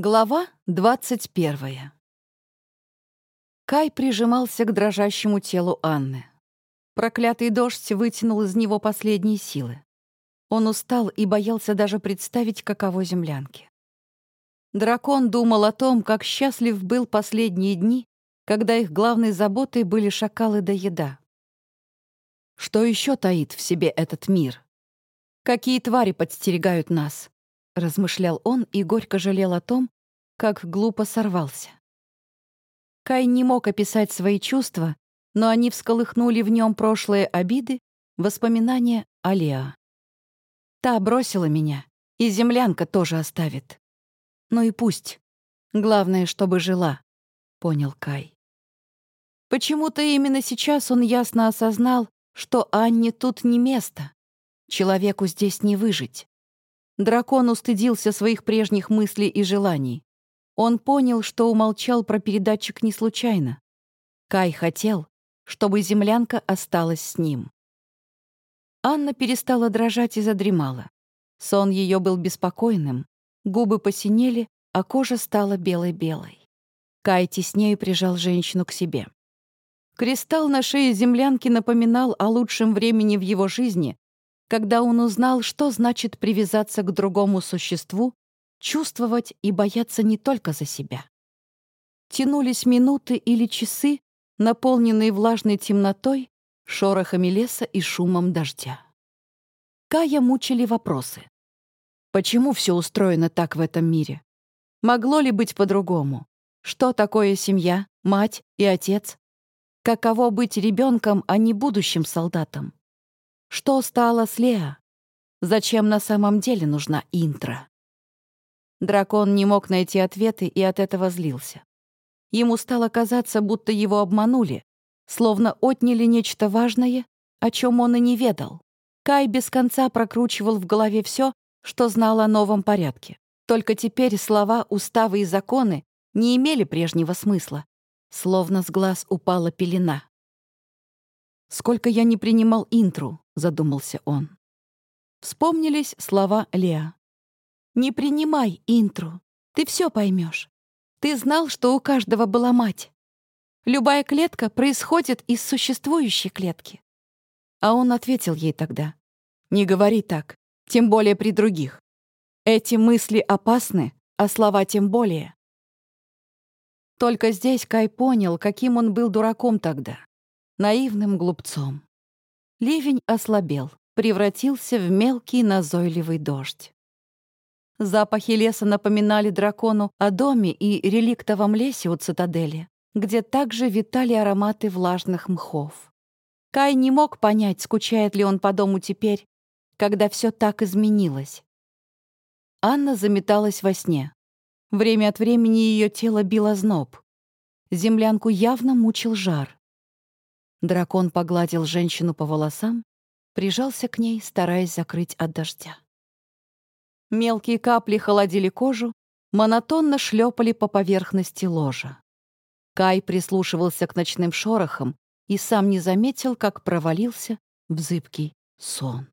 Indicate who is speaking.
Speaker 1: Глава двадцать первая. Кай прижимался к дрожащему телу Анны. Проклятый дождь вытянул из него последние силы. Он устал и боялся даже представить, каково землянке. Дракон думал о том, как счастлив был последние дни, когда их главной заботой были шакалы да еда. Что еще таит в себе этот мир? Какие твари подстерегают нас? Размышлял он и горько жалел о том, как глупо сорвался. Кай не мог описать свои чувства, но они всколыхнули в нем прошлые обиды, воспоминания о Леа. Та бросила меня, и землянка тоже оставит. Ну и пусть. Главное, чтобы жила, — понял Кай. Почему-то именно сейчас он ясно осознал, что Анне тут не место. Человеку здесь не выжить. Дракон устыдился своих прежних мыслей и желаний. Он понял, что умолчал про передатчик не случайно. Кай хотел, чтобы землянка осталась с ним. Анна перестала дрожать и задремала. Сон ее был беспокойным, губы посинели, а кожа стала белой-белой. Кай теснее прижал женщину к себе. Кристалл на шее землянки напоминал о лучшем времени в его жизни, когда он узнал, что значит привязаться к другому существу, чувствовать и бояться не только за себя. Тянулись минуты или часы, наполненные влажной темнотой, шорохами леса и шумом дождя. Кая мучили вопросы. Почему все устроено так в этом мире? Могло ли быть по-другому? Что такое семья, мать и отец? Каково быть ребенком, а не будущим солдатом? Что стало с Леа? Зачем на самом деле нужна интро? Дракон не мог найти ответы и от этого злился. Ему стало казаться, будто его обманули, словно отняли нечто важное, о чем он и не ведал. Кай без конца прокручивал в голове все, что знал о новом порядке. Только теперь слова, уставы и законы не имели прежнего смысла. Словно с глаз упала пелена. «Сколько я не принимал интру», — задумался он. Вспомнились слова Леа. «Не принимай интру, ты все поймешь. Ты знал, что у каждого была мать. Любая клетка происходит из существующей клетки». А он ответил ей тогда. «Не говори так, тем более при других. Эти мысли опасны, а слова тем более». Только здесь Кай понял, каким он был дураком тогда наивным глупцом. Ливень ослабел, превратился в мелкий назойливый дождь. Запахи леса напоминали дракону о доме и реликтовом лесе у цитадели, где также витали ароматы влажных мхов. Кай не мог понять, скучает ли он по дому теперь, когда все так изменилось. Анна заметалась во сне. Время от времени ее тело било зноб. Землянку явно мучил жар. Дракон погладил женщину по волосам, прижался к ней, стараясь закрыть от дождя. Мелкие капли холодили кожу, монотонно шлепали по поверхности ложа. Кай прислушивался к ночным шорохам и сам не заметил, как провалился в зыбкий сон.